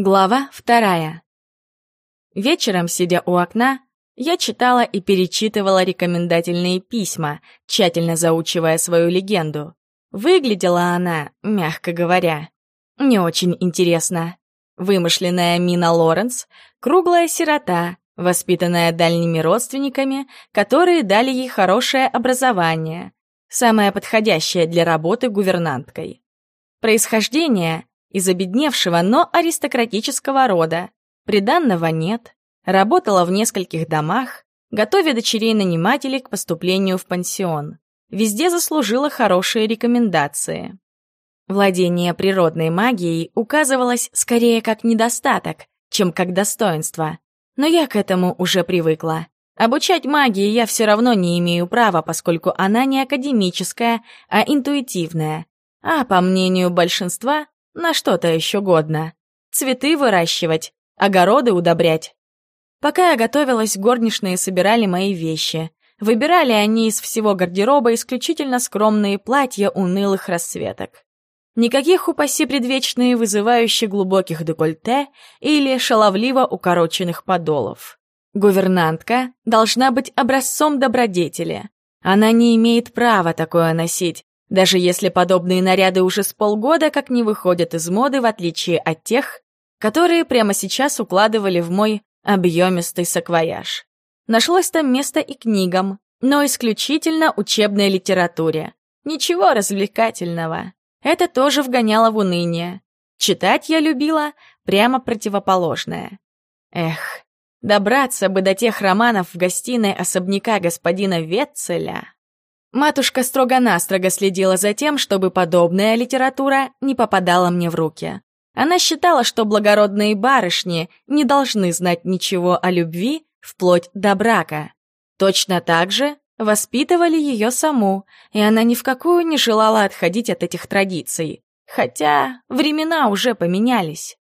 Глава вторая. Вечером, сидя у окна, я читала и перечитывала рекомендательные письма, тщательно заучивая свою легенду. Выглядела она, мягко говоря, не очень интересно. Вымышленная Мина Лоренс — круглая сирота, воспитанная дальними родственниками, которые дали ей хорошее образование, самое подходящее для работы гувернанткой. Происхождение из обедневшего, но аристократического рода. Приданного нет. Работала в нескольких домах, готовя дочерей-нанимателей к поступлению в пансион. Везде заслужила хорошие рекомендации. Владение природной магией указывалось скорее как недостаток, чем как достоинство. Но я к этому уже привыкла. Обучать магии я все равно не имею права, поскольку она не академическая, а интуитивная. А, по мнению большинства, на что-то еще годно. Цветы выращивать, огороды удобрять. Пока я готовилась, горничные собирали мои вещи. Выбирали они из всего гардероба исключительно скромные платья унылых расцветок. Никаких, упаси предвечные, вызывающих глубоких декольте или шаловливо укороченных подолов. Гувернантка должна быть образцом добродетели. Она не имеет права такое носить, даже если подобные наряды уже с полгода как не выходят из моды, в отличие от тех, которые прямо сейчас укладывали в мой объемистый саквояж. Нашлось там место и книгам, но исключительно учебной литературе. Ничего развлекательного. Это тоже вгоняло в уныние. Читать я любила прямо противоположное. Эх, добраться бы до тех романов в гостиной особняка господина Ветцеля. Матушка строго-настрого следила за тем, чтобы подобная литература не попадала мне в руки. Она считала, что благородные барышни не должны знать ничего о любви вплоть до брака. Точно так же воспитывали ее саму, и она ни в какую не желала отходить от этих традиций. Хотя времена уже поменялись.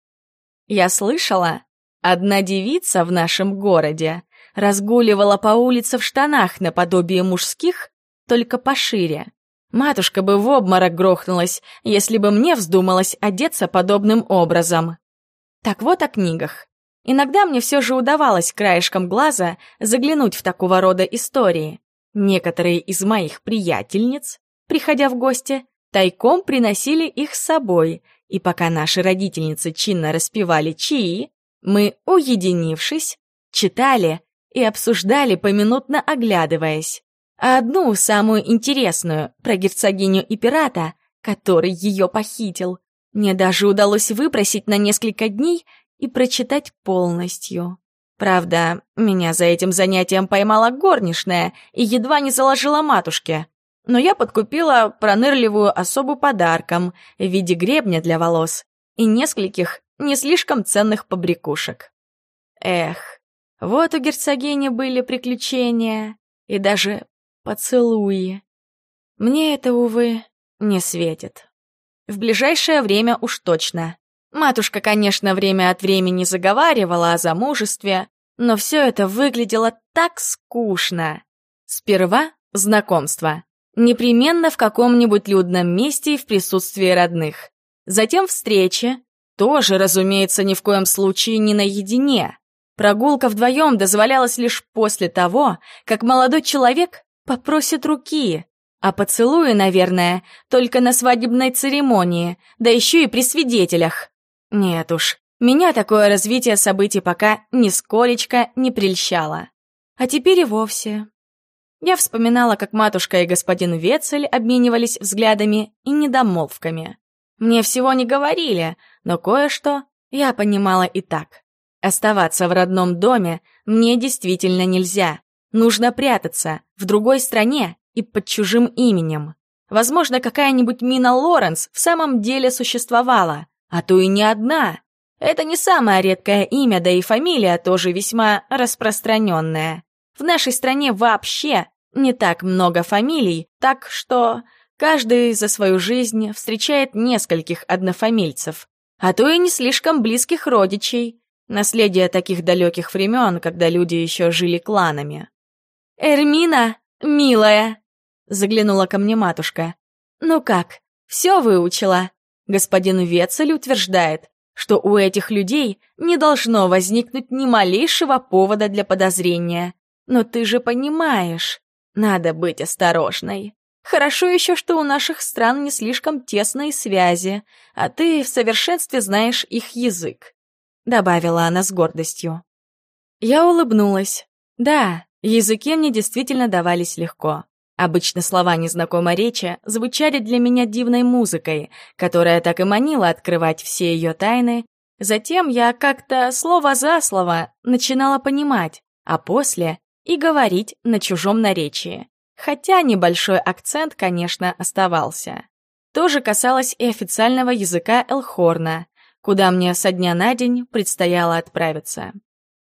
Я слышала, одна девица в нашем городе разгуливала по улице в штанах наподобие мужских только пошире. Матушка бы в обморок грохнулась, если бы мне вздумалось одеться подобным образом. Так вот о книгах. Иногда мне все же удавалось краешком глаза заглянуть в такого рода истории. Некоторые из моих приятельниц, приходя в гости, тайком приносили их с собой, и пока наши родительницы чинно распевали чаи, мы, уединившись, читали и обсуждали, поминутно оглядываясь а одну, самую интересную, про герцогиню и пирата, который ее похитил, мне даже удалось выпросить на несколько дней и прочитать полностью. Правда, меня за этим занятием поймала горничная и едва не заложила матушке. Но я подкупила пронырливую особу подарком в виде гребня для волос и нескольких не слишком ценных побрякушек. Эх, вот у герцогини были приключения, и даже поцелуи. Мне это, увы, не светит. В ближайшее время уж точно. Матушка, конечно, время от времени заговаривала о замужестве, но все это выглядело так скучно. Сперва знакомство. Непременно в каком-нибудь людном месте и в присутствии родных. Затем встречи. Тоже, разумеется, ни в коем случае не наедине. Прогулка вдвоем дозволялась лишь после того, как молодой человек Попросит руки. А поцелуи, наверное, только на свадебной церемонии, да еще и при свидетелях. Нет уж, меня такое развитие событий пока нисколечко не прельщало. А теперь и вовсе. Я вспоминала, как матушка и господин Вецель обменивались взглядами и недомолвками. Мне всего не говорили, но кое-что я понимала и так. Оставаться в родном доме мне действительно нельзя. Нужно прятаться в другой стране и под чужим именем. Возможно, какая-нибудь Мина Лоренс в самом деле существовала, а то и не одна. Это не самое редкое имя, да и фамилия тоже весьма распространенная. В нашей стране вообще не так много фамилий, так что каждый за свою жизнь встречает нескольких однофамильцев, а то и не слишком близких родичей. Наследие таких далеких времен, когда люди еще жили кланами. «Эрмина, милая!» — заглянула ко мне матушка. «Ну как, все выучила?» Господин Вецель утверждает, что у этих людей не должно возникнуть ни малейшего повода для подозрения. Но ты же понимаешь, надо быть осторожной. Хорошо еще, что у наших стран не слишком тесные связи, а ты в совершенстве знаешь их язык», — добавила она с гордостью. Я улыбнулась. Да, языки мне действительно давались легко. Обычно слова незнакомой речи звучали для меня дивной музыкой, которая так и манила открывать все ее тайны. Затем я как-то слово за слово начинала понимать, а после и говорить на чужом наречии. Хотя небольшой акцент, конечно, оставался. То же касалось и официального языка Элхорна, куда мне со дня на день предстояло отправиться.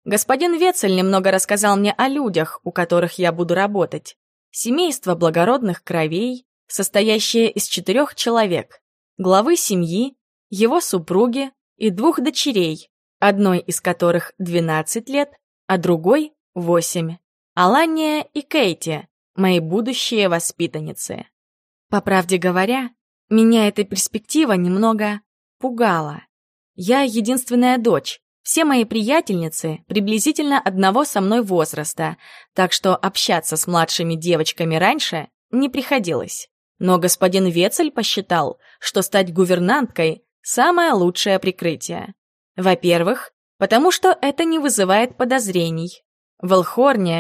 Господин Вецель немного рассказал мне о людях, у которых я буду работать. Семейство благородных кровей, состоящее из четырех человек, главы семьи, его супруги и двух дочерей, одной из которых 12 лет, а другой — 8. Алания и Кейти, мои будущие воспитанницы. По правде говоря, меня эта перспектива немного пугала. Я единственная дочь, все мои приятельницы приблизительно одного со мной возраста, так что общаться с младшими девочками раньше не приходилось. Но господин Вецель посчитал, что стать гувернанткой – самое лучшее прикрытие. Во-первых, потому что это не вызывает подозрений. В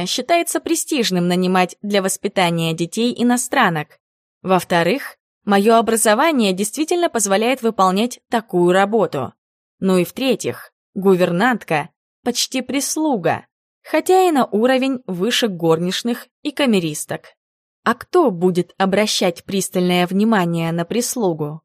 считается престижным нанимать для воспитания детей иностранок. Во-вторых, мое образование действительно позволяет выполнять такую работу. Ну и в-третьих, Гувернантка — почти прислуга, хотя и на уровень выше горничных и камеристок. А кто будет обращать пристальное внимание на прислугу?